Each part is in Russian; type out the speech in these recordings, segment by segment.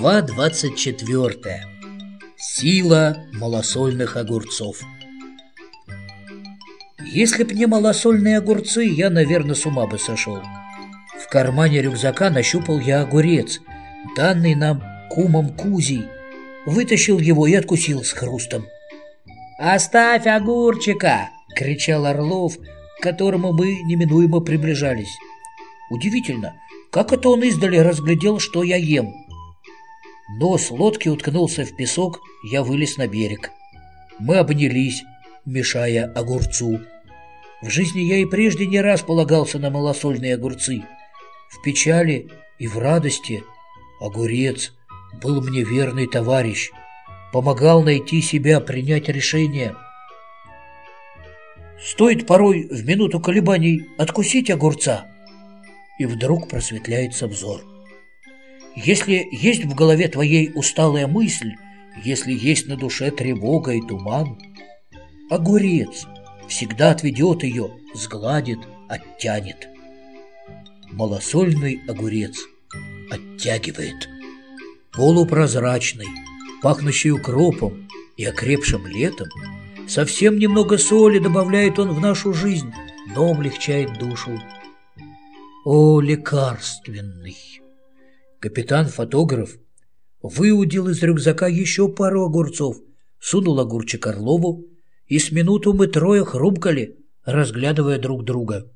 Глава 24. Сила малосольных огурцов. Если б не малосольные огурцы, я, наверное, с ума бы сошел. В кармане рюкзака нащупал я огурец, данный нам кумом Кузей. Вытащил его и откусил с хрустом. «Оставь огурчика!» — кричал Орлов, к которому мы неминуемо приближались. Удивительно, как это он издали разглядел, что я ем? Нос лодки уткнулся в песок, я вылез на берег. Мы обнялись, мешая огурцу. В жизни я и прежде не раз полагался на малосольные огурцы. В печали и в радости огурец был мне верный товарищ, помогал найти себя, принять решение. Стоит порой в минуту колебаний откусить огурца — и вдруг просветляется взор. Если есть в голове твоей усталая мысль, если есть на душе тревога и туман, огурец всегда отведет ее, сгладит, оттянет. Малосольный огурец оттягивает. Полупрозрачный, пахнущий укропом и окрепшим летом, совсем немного соли добавляет он в нашу жизнь, но облегчает душу о, лекарственный! Капитан-фотограф выудил из рюкзака еще пару огурцов, сунул огурчик Орлову, и с минуту мы трое хрумкали, разглядывая друг друга.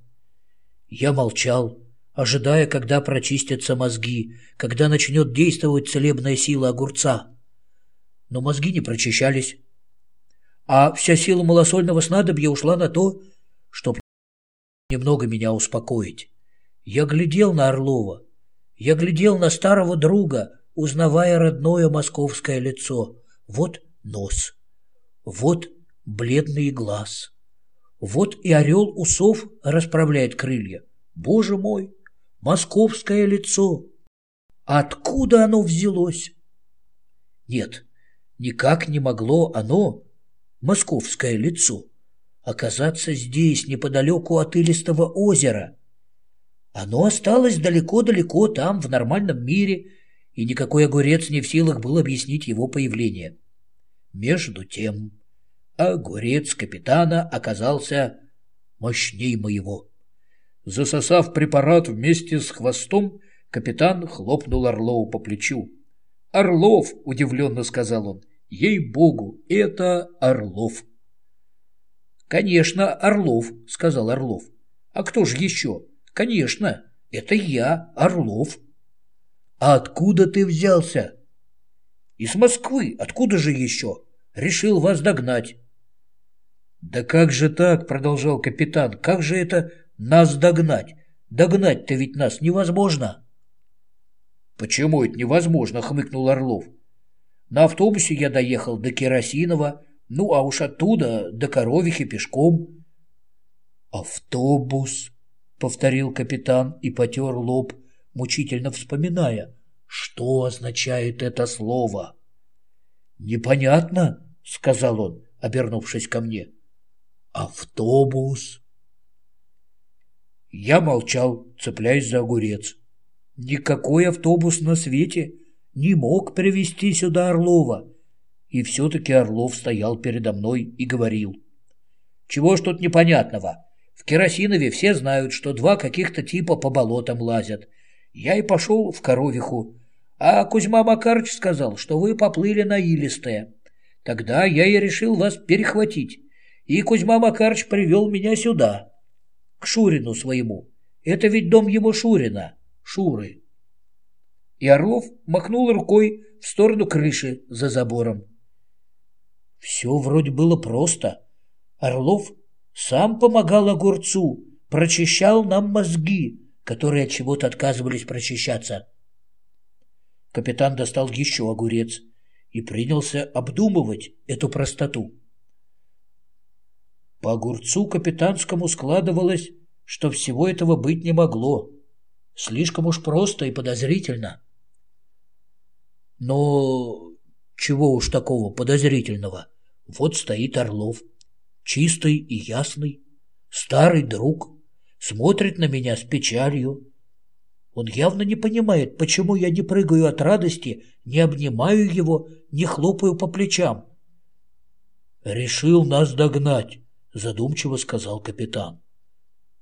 Я молчал, ожидая, когда прочистятся мозги, когда начнет действовать целебная сила огурца. Но мозги не прочищались, а вся сила малосольного снадобья ушла на то, чтобы немного меня успокоить. Я глядел на Орлова, я глядел на старого друга, узнавая родное московское лицо. Вот нос, вот бледный глаз, вот и орел усов расправляет крылья. Боже мой, московское лицо! Откуда оно взялось? Нет, никак не могло оно, московское лицо, оказаться здесь, неподалеку от Илистого озера — оно осталось далеко-далеко там, в нормальном мире, и никакой огурец не в силах был объяснить его появление. Между тем, огурец капитана оказался мощней моего. Засосав препарат вместе с хвостом, капитан хлопнул Орлову по плечу. «Орлов!» — удивленно сказал он. «Ей-богу, это Орлов!» «Конечно, Орлов!» — сказал Орлов. «А кто же еще?» Конечно, это я, Орлов. А откуда ты взялся? Из Москвы. Откуда же еще? Решил вас догнать. Да как же так, продолжал капитан, как же это нас догнать? Догнать-то ведь нас невозможно. Почему это невозможно, хмыкнул Орлов. На автобусе я доехал до Керосинова, ну а уж оттуда до Коровихи пешком. Автобус, повторил капитан и потер лоб, мучительно вспоминая, что означает это слово. «Непонятно», — сказал он, обернувшись ко мне. «Автобус». Я молчал, цепляясь за огурец. Никакой автобус на свете не мог привезти сюда Орлова. И все-таки Орлов стоял передо мной и говорил. «Чего ж тут непонятного? В Керосинове все знают, что два каких-то типа по болотам лазят. Я и пошел в Коровиху. А Кузьма Макарыч сказал, что вы поплыли на Илистое. Тогда я и решил вас перехватить. И Кузьма Макарыч привел меня сюда, к Шурину своему. Это ведь дом его Шурина, Шуры. И Орлов махнул рукой в сторону крыши за забором. Все вроде было просто. Орлов сам помогал огурцу, прочищал нам мозги, которые от чего-то отказывались прочищаться. Капитан достал еще огурец и принялся обдумывать эту простоту. По огурцу капитанскому складывалось, что всего этого быть не могло. Слишком уж просто и подозрительно. Но чего уж такого подозрительного? Вот стоит Орлов чистый и ясный, старый друг, смотрит на меня с печалью. Он явно не понимает, почему я не прыгаю от радости, не обнимаю его, не хлопаю по плечам. «Решил нас догнать», — задумчиво сказал капитан.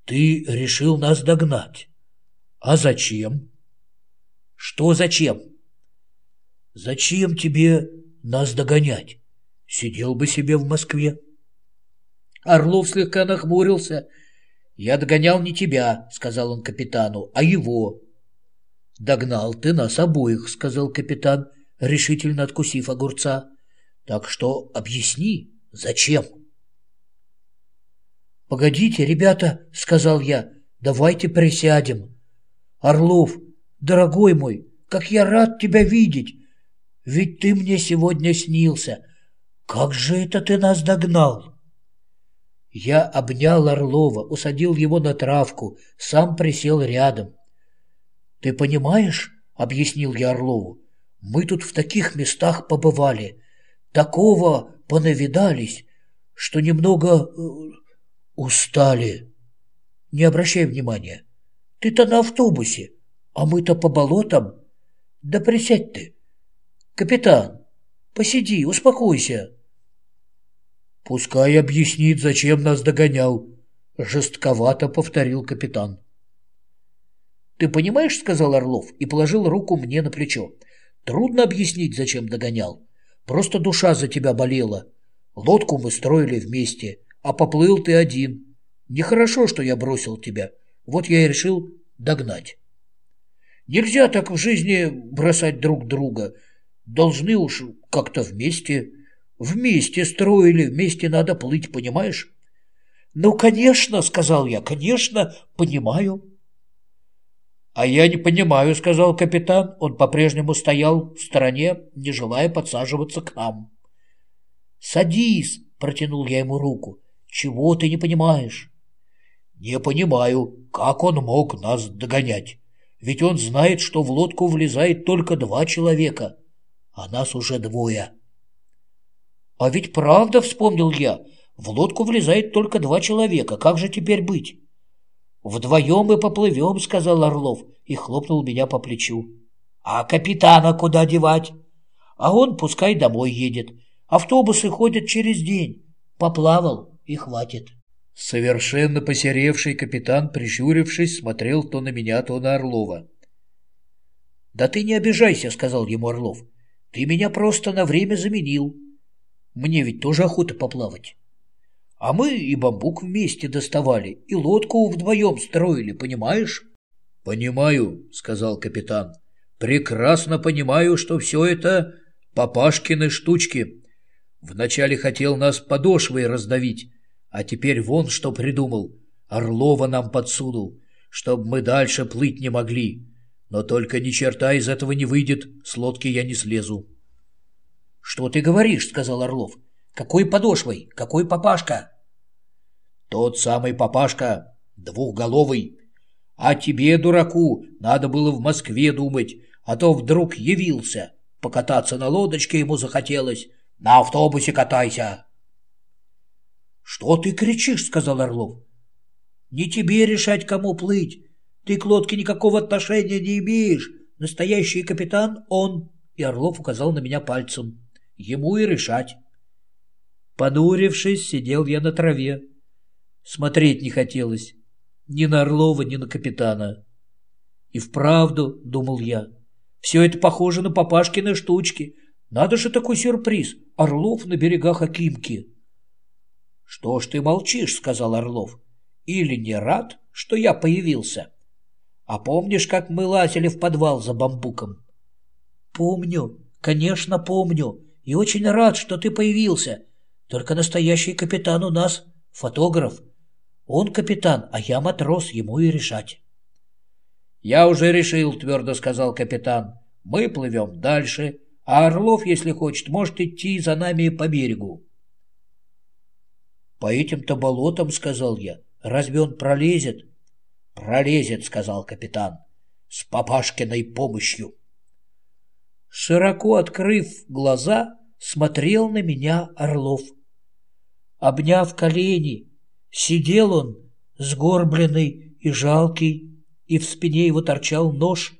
«Ты решил нас догнать. А зачем?» «Что зачем?» «Зачем тебе нас догонять? Сидел бы себе в Москве». Орлов слегка нахмурился «Я догонял не тебя», — сказал он капитану, — «а его». «Догнал ты нас обоих», — сказал капитан, решительно откусив огурца. «Так что объясни, зачем?» «Погодите, ребята», — сказал я, — «давайте присядем». «Орлов, дорогой мой, как я рад тебя видеть! Ведь ты мне сегодня снился. Как же это ты нас догнал?» Я обнял Орлова, усадил его на травку, сам присел рядом. «Ты понимаешь, — объяснил я Орлову, — мы тут в таких местах побывали, такого понавидались, что немного э, устали. Не обращай внимания. Ты-то на автобусе, а мы-то по болотам. Да присядь ты. Капитан, посиди, успокойся». «Пускай объяснит, зачем нас догонял», — жестковато повторил капитан. «Ты понимаешь, — сказал Орлов и положил руку мне на плечо, — трудно объяснить, зачем догонял. Просто душа за тебя болела. Лодку мы строили вместе, а поплыл ты один. Нехорошо, что я бросил тебя. Вот я и решил догнать. Нельзя так в жизни бросать друг друга. Должны уж как-то вместе Вместе строили, вместе надо плыть, понимаешь? Ну, конечно, сказал я, конечно, понимаю. А я не понимаю, сказал капитан. Он по-прежнему стоял в стороне, не желая подсаживаться к нам. Садись, протянул я ему руку. Чего ты не понимаешь? Не понимаю, как он мог нас догонять. Ведь он знает, что в лодку влезает только два человека, а нас уже двое. «А ведь правда, — вспомнил я, — в лодку влезает только два человека. Как же теперь быть?» «Вдвоем мы поплывем», — сказал Орлов и хлопнул меня по плечу. «А капитана куда девать?» «А он пускай домой едет. Автобусы ходят через день. Поплавал и хватит». Совершенно посеревший капитан, прищурившись, смотрел то на меня, то на Орлова. «Да ты не обижайся», — сказал ему Орлов. «Ты меня просто на время заменил. Мне ведь тоже охота поплавать. А мы и бамбук вместе доставали, и лодку вдвоем строили, понимаешь? — Понимаю, — сказал капитан. — Прекрасно понимаю, что все это папашкины штучки. Вначале хотел нас подошвой раздавить, а теперь вон что придумал. Орлова нам подсунул, чтобы мы дальше плыть не могли. Но только ни черта из этого не выйдет, с лодки я не слезу. «Что ты говоришь?» — сказал Орлов. «Какой подошвой? Какой папашка?» «Тот самый папашка, двухголовый. А тебе, дураку, надо было в Москве думать, а то вдруг явился. Покататься на лодочке ему захотелось. На автобусе катайся!» «Что ты кричишь?» — сказал Орлов. «Не тебе решать, кому плыть. Ты к лодке никакого отношения не имеешь. Настоящий капитан — он». И Орлов указал на меня пальцем. Ему и решать. Подурившись, сидел я на траве. Смотреть не хотелось. Ни на Орлова, ни на капитана. И вправду, думал я, все это похоже на папашкины штучки. Надо же такой сюрприз. Орлов на берегах Акимки. Что ж ты молчишь, сказал Орлов. Или не рад, что я появился? А помнишь, как мы лазили в подвал за бамбуком? Помню, конечно, помню и очень рад, что ты появился. Только настоящий капитан у нас фотограф. Он капитан, а я матрос, ему и решать. «Я уже решил», — твердо сказал капитан. «Мы плывем дальше, а Орлов, если хочет, может идти за нами по берегу». «По этим-то болотам», — сказал я, — «разве он пролезет?» «Пролезет», — сказал капитан, — «с папашкиной помощью» широко открыв глаза, смотрел на меня Орлов. Обняв колени, сидел он, сгорбленный и жалкий, и в спине его торчал нож,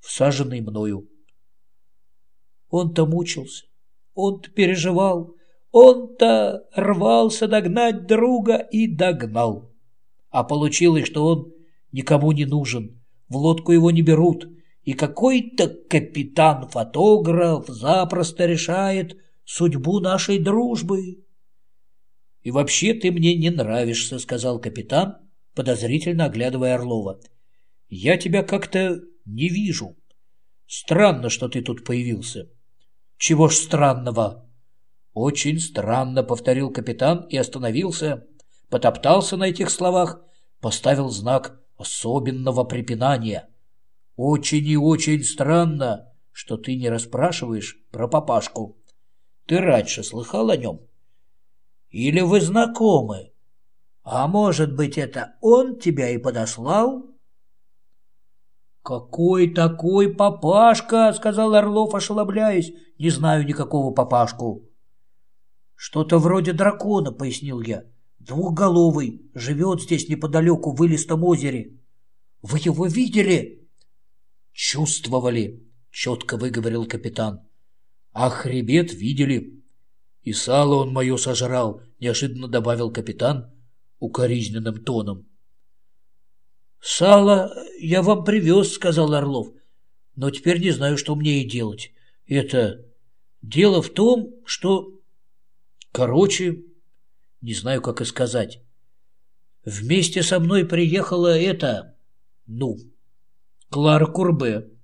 всаженный мною. Он-то мучился, он-то переживал, он-то рвался догнать друга и догнал. А получилось, что он никому не нужен, в лодку его не берут, и какой-то капитан-фотограф запросто решает судьбу нашей дружбы. «И вообще ты мне не нравишься», — сказал капитан, подозрительно оглядывая Орлова. «Я тебя как-то не вижу. Странно, что ты тут появился». «Чего ж странного?» «Очень странно», — повторил капитан и остановился, потоптался на этих словах, поставил знак особенного препинания. «Очень и очень странно, что ты не расспрашиваешь про папашку. Ты раньше слыхал о нем?» Или вы знакомы? А может быть, это он тебя и подослал?» «Какой такой папашка?» — сказал Орлов, ошеломляясь. «Не знаю никакого папашку». «Что-то вроде дракона», — пояснил я. «Двухголовый, живет здесь неподалеку в Илистом озере». «Вы его видели?» «Чувствовали», — четко выговорил капитан. «А хребет видели». «И сало он мое сожрал», — неожиданно добавил капитан укоризненным тоном. «Сало я вам привез», — сказал Орлов. «Но теперь не знаю, что мне и делать. Это... Дело в том, что... Короче, не знаю, как и сказать. Вместе со мной приехала эта... Ну, Клара Курбе».